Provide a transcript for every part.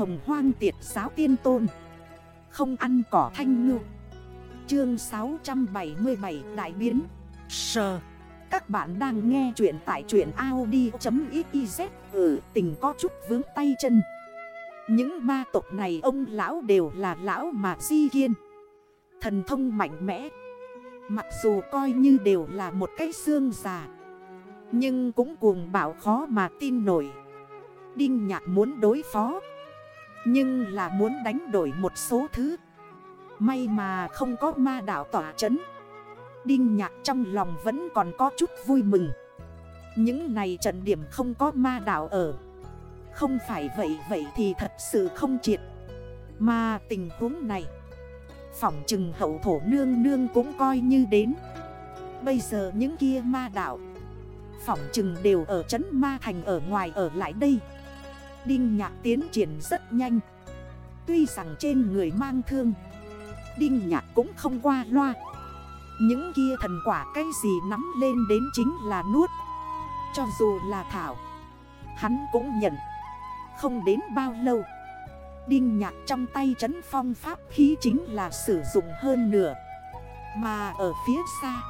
hồng hoang tiệt giáo tiên tôn. Không ăn cỏ thanh ngư. Chương 677 Đại biến. Sờ Các bạn đang nghe chuyện tại chuyện Audi.xyz Ừ tình có chút vướng tay chân. Những ma tộc này ông lão đều là lão mà di kiên Thần thông mạnh mẽ. Mặc dù coi như đều là một cái xương già, Nhưng cũng cuồng bảo khó mà tin nổi. Đinh nhạc muốn đối phó. Nhưng là muốn đánh đổi một số thứ. May mà không có ma đảo tỏa chấn. Đinh nhạc trong lòng vẫn còn có chút vui mừng. Những này trận điểm không có ma đảo ở. Không phải vậy vậy thì thật sự không triệt. Mà tình huống này, Phỏng chừng hậu thổ nương nương cũng coi như đến. Bây giờ những kia ma đảo Phỏng chừng đều ở trấn ma thành ở ngoài ở lại đây. Đinh nhạc tiến triển rất nhanh. Tuy rằng trên người mang thương, Đinh nhạc cũng không qua loa. Những kia thần quả cái gì nắm lên đến chính là nuốt. Cho dù là thảo, Hắn cũng nhận Không đến bao lâu. Đinh nhạc trong tay trấn phong pháp khí chính là sử dụng hơn nửa. Mà ở phía xa,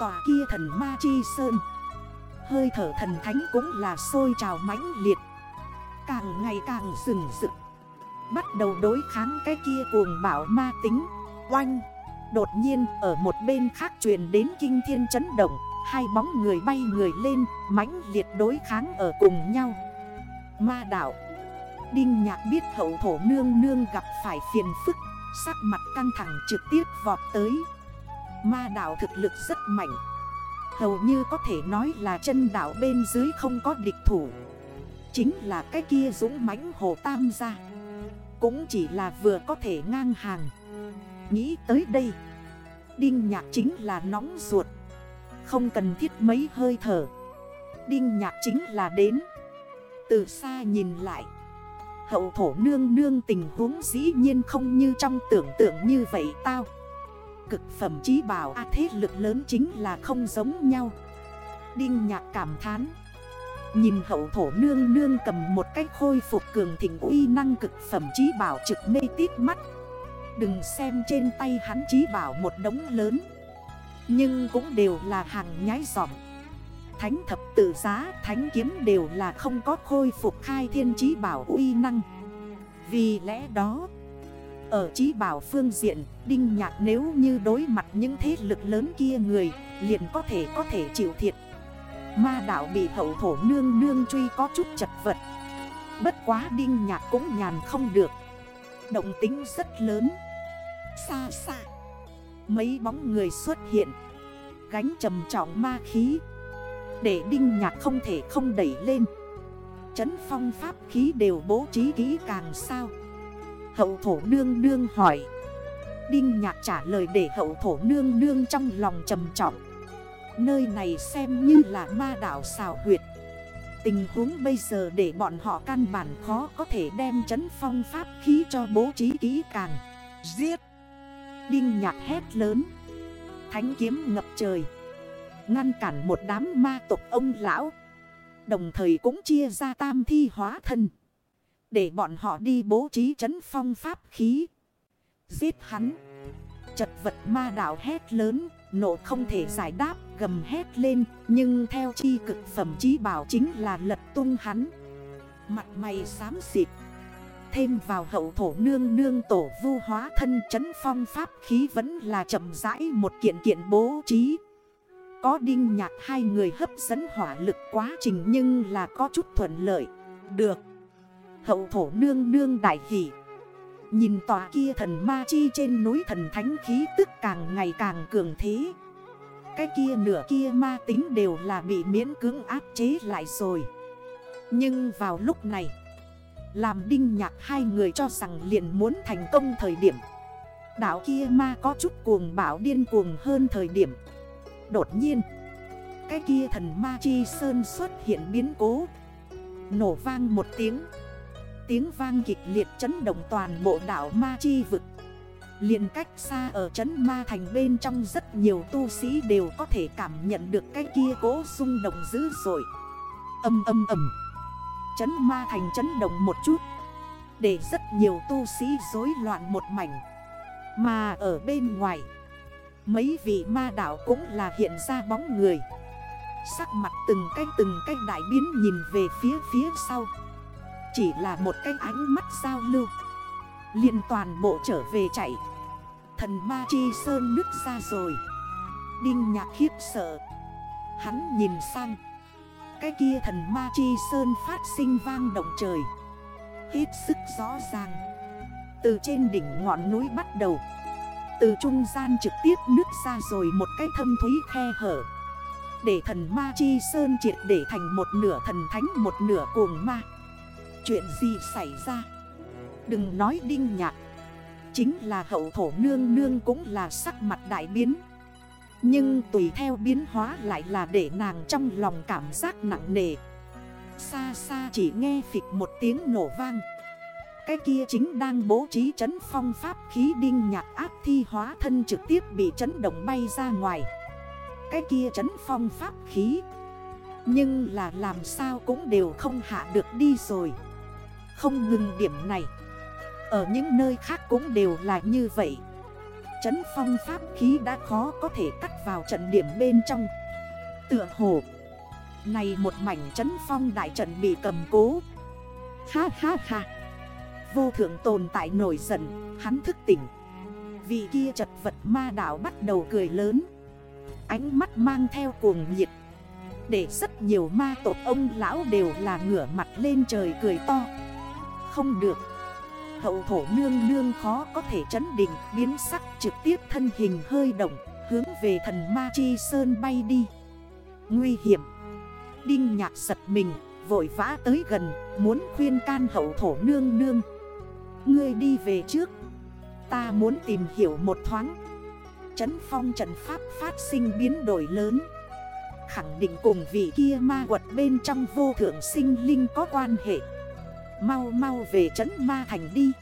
Tòa kia thần ma chi sơn, Hơi thở thần thánh cũng là sôi trào mãnh liệt. Càng ngày càng rừng rực. Bắt đầu đối kháng cái kia cuồng bảo ma tính. Oanh! Đột nhiên, ở một bên khác truyền đến kinh thiên chấn động. Hai bóng người bay người lên, mãnh liệt đối kháng ở cùng nhau. Ma đảo Đinh nhạc biết hậu thổ nương nương gặp phải phiền phức, Sắc mặt căng thẳng trực tiếp vọt tới. Ma đảo thực lực rất mạnh. Hầu như có thể nói là chân đảo bên dưới không có địch thủ. Chính là cái kia dũng mãnh hồ tam gia. Cũng chỉ là vừa có thể ngang hàng. Nghĩ tới đây, Đinh nhạc chính là nóng ruột. Không cần thiết mấy hơi thở. Đinh nhạc chính là đến. Từ xa nhìn lại, Hậu thổ nương nương tình huống dĩ nhiên không như trong tưởng tượng như vậy tao. Cực phẩm trí bảo A thế lực lớn chính là không giống nhau. Đinh nhạc cảm thán Nhìn hậu thổ nương nương cầm một cách khôi phục cường thịnh uy năng cực phẩm trí bảo trực mê tít mắt. Đừng xem trên tay hắn trí bảo một đống lớn. Nhưng cũng đều là hàng nhái giỏm Thánh thập tự giá, thánh kiếm đều là không có khôi phục khai thiên trí bảo uy năng. Vì lẽ đó Ở trí bảo phương diện, Đinh Nhạc nếu như đối mặt những thế lực lớn kia người Liền có thể có thể chịu thiệt Ma đảo bị hậu thổ nương nương truy có chút chật vật. Bất quá Đinh Nhạc cũng nhàn không được. Động tính rất lớn. Xa xa, Mấy bóng người xuất hiện. Gánh trầm trọng ma khí. Để đinh nhạc không thể không đẩy lên. Chấn phong pháp khí đều bố trí kỹ càng sao? Hậu thổ nương nương hỏi. Đinh nhạc trả lời để hậu thổ nương nương trong lòng trầm trọng. Nơi này xem như là ma đảo xào huyệt. Tình huống bây giờ để bọn họ căn bản khó có thể đem chấn phong pháp khí cho bố trí kỹ càng. Giết! Đinh nhạc hét lớn. Thánh kiếm ngập trời. Ngăn cản một đám ma tộc ông lão. Đồng thời cũng chia ra tam thi hóa thân. Để bọn họ đi bố trí chấn phong pháp khí. Giết hắn. Chật vật ma đảo hét lớn, Nộ không thể giải đáp gầm hét lên, Nhưng theo chi cực phẩm chí bảo chính là lật tung hắn Mặt mày xám xịt, Thêm vào hậu thổ nương nương tổ vu hóa thân chấn phong pháp khí vẫn là chậm rãi một kiện kiện bố trí có đinh nhạc hai người hấp dẫn hỏa lực quá trình nhưng là có chút thuận lợi. Được. Hậu thổ nương nương đại hỷ. Nhìn tòa kia thần ma chi trên núi thần thánh khí tức càng ngày càng cường thế. Cái kia nửa kia ma tính đều là bị miễn cưỡng áp chế lại rồi. Nhưng vào lúc này, làm đinh nhạc hai người cho rằng liền muốn thành công thời điểm. Đảo kia ma có chút cuồng bảo điên cuồng hơn thời điểm. Đột nhiên Cái kia thần ma chi sơn xuất hiện biến cố Nổ vang một tiếng Tiếng vang kịch liệt chấn động toàn bộ đảo ma chi vực liền cách xa ở chấn ma thành bên trong rất nhiều tu sĩ đều có thể cảm nhận được cái kia cố rung động dữ dội. Âm âm ầm Chấn ma thành chấn động một chút, Để rất nhiều tu sĩ rối loạn một mảnh. Mà ở bên ngoài, Mấy vị ma đảo cũng là hiện ra bóng người. Sắc mặt từng cái từng cái đại biến nhìn về phía phía sau. Chỉ là một cái ánh mắt giao lưu liền toàn bộ trở về chạy. Thần ma chi sơn nứt ra rồi. Đinh nhạc khiếp sợ. Hắn nhìn sang. Cái kia thần ma chi sơn phát sinh vang động trời. Hết sức rõ ràng. Từ trên đỉnh ngọn núi bắt đầu. Từ trung gian trực tiếp nứt ra rồi một cái thâm thúy khe hở. Để thần ma chi sơn triệt để thành một nửa thần thánh, một nửa cuồng ma. Chuyện gì xảy ra? Đừng nói đinh nhạc. Chính là hậu thổ nương nương cũng là sắc mặt đại biến. Nhưng tùy theo biến hóa lại là để nàng trong lòng cảm giác nặng nề. Xa xa chỉ nghe phịch một tiếng nổ vang. Cái kia chính đang bố trí chấn phong pháp khí đinh nhạc áp thi hóa thân trực tiếp bị chấn động bay ra ngoài. Cái kia chấn phong pháp khí. Nhưng là làm sao cũng đều không hạ được đi rồi. Không ngừng điểm này ở những nơi khác cũng đều là như vậy. Chấn phong pháp khí đã khó có thể cắt vào trận điểm bên trong. Tựa hồ, Này một mảnh chấn phong đại trận bị cầm cố. Ha ha ha. Vô thượng tồn tại nổi giận, Hắn thức tỉnh. Vị kia chật vật ma đảo bắt đầu cười lớn. Ánh mắt mang theo cuồng nhiệt. Để rất nhiều ma tộc ông lão đều là ngửa mặt lên trời cười to. Không được. Hậu thổ nương nương khó có thể chấn định, biến sắc trực tiếp thân hình hơi động, Hướng về thần ma chi sơn bay đi. Nguy hiểm. Đinh nhạc giật mình, vội vã tới gần, Muốn khuyên can hậu thổ nương nương. Ngươi đi về trước. Ta muốn tìm hiểu một thoáng. Chấn phong trận pháp phát sinh biến đổi lớn. Khẳng định cùng vị kia ma quật bên trong vô thượng sinh linh có quan hệ. Mau mau về trấn ma thành đi.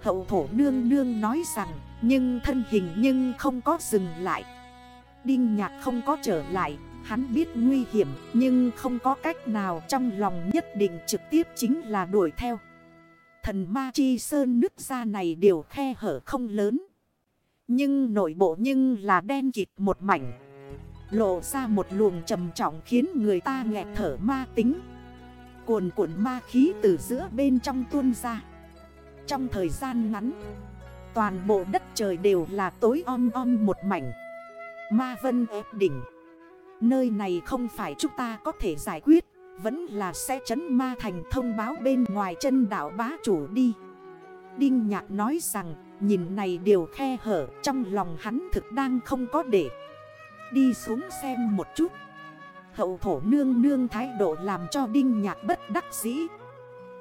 Hậu thổ nương nương nói rằng, Nhưng thân hình nhưng không có dừng lại. Đinh nhạc không có trở lại, Hắn biết nguy hiểm, Nhưng không có cách nào trong lòng nhất định trực tiếp chính là đuổi theo. Thần ma chi sơn nước ra này đều khe hở không lớn. Nhưng nội bộ nhưng là đen kịt một mảnh. Lộ ra một luồng trầm trọng khiến người ta nghẹt thở ma tính. Cuồn cuộn ma khí từ giữa bên trong tuôn ra. Trong thời gian ngắn, Toàn bộ đất trời đều là tối om om một mảnh. Ma vân ép đỉnh. Nơi này không phải chúng ta có thể giải quyết, Vẫn là sẽ chấn ma thành thông báo bên ngoài chân đảo bá chủ đi. Đinh nhạc nói rằng, Nhìn này đều khe hở, Trong lòng hắn thực đang không có để. Đi xuống xem một chút. Hậu thổ nương nương thái độ làm cho đinh nhạc bất đắc dĩ.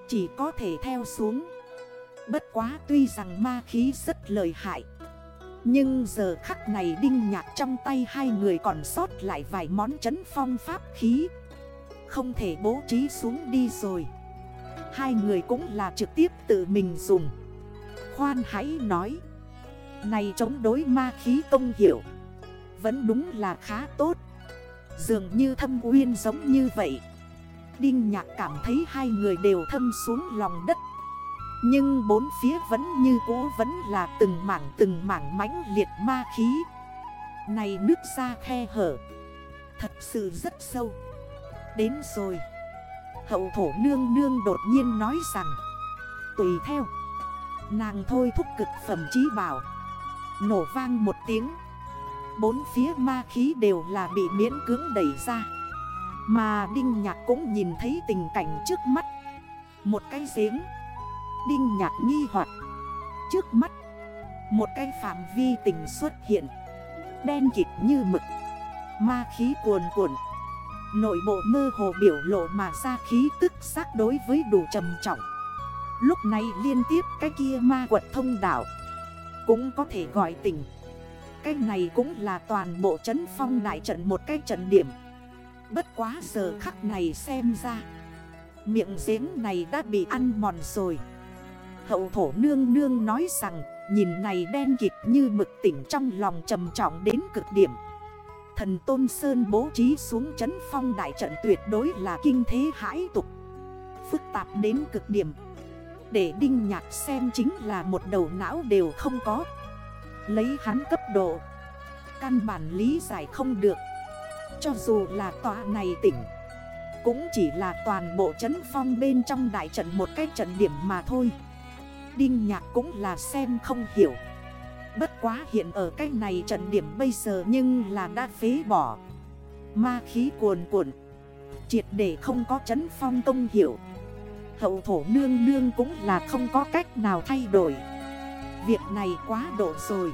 Chỉ có thể theo xuống. Bất quá tuy rằng ma khí rất lợi hại, Nhưng giờ khắc này đinh nhạc trong tay hai người còn sót lại vài món chấn phong pháp khí. Không thể bố trí xuống đi rồi. Hai người cũng là trực tiếp tự mình dùng. Khoan hãy nói, Này chống đối ma khí công hiểu Vẫn đúng là khá tốt. Dường như thâm uyên giống như vậy. Đinh nhạc cảm thấy hai người đều thâm xuống lòng đất. Nhưng bốn phía vẫn như cũ vẫn là từng mảng từng mảng mãnh liệt ma khí. Này nước ra khe hở. Thật sự rất sâu. Đến rồi. Hậu thổ nương nương đột nhiên nói rằng, Tùy theo. Nàng thôi thúc cực phẩm trí bảo. Nổ vang một tiếng. Bốn phía ma khí đều là bị miễn cưỡng đẩy ra. Mà Đinh Nhạc cũng nhìn thấy tình cảnh trước mắt. Một cái giếng. Đinh Nhạc nghi hoặc. Trước mắt, Một cái phạm vi tình xuất hiện. Đen kịt như mực. Ma khí cuồn cuộn. Nội bộ mơ hồ biểu lộ mà ra khí tức xác đối với đủ trầm trọng. Lúc này liên tiếp cái kia ma quật thông đảo Cũng có thể gọi tỉnh cái này cũng là toàn bộ chấn phong đại trận một cái trận điểm. Bất quá giờ khắc này xem ra, Miệng giếng này đã bị ăn mòn rồi. Hậu thổ nương nương nói rằng, Nhìn này đen kịp như mực tỉnh trong lòng trầm trọng đến cực điểm. Thần Tôn Sơn bố trí xuống chấn phong đại trận tuyệt đối là kinh thế hãi tục. Phức tạp đến cực điểm. Để đinh nhạc xem chính là một đầu não đều không có. Lấy hắn cấp độ. Căn bản lý giải không được. Cho dù là tòa này tỉnh, Cũng chỉ là toàn bộ chấn phong bên trong đại trận một cái trận điểm mà thôi. Đinh nhạc cũng là xem không hiểu. Bất quá hiện ở cái này trận điểm bây giờ nhưng là đã phế bỏ. Ma khí cuồn cuộn, Triệt để không có chấn phong công hiểu Hậu thổ nương nương cũng là không có cách nào thay đổi. Việc này quá độ rồi.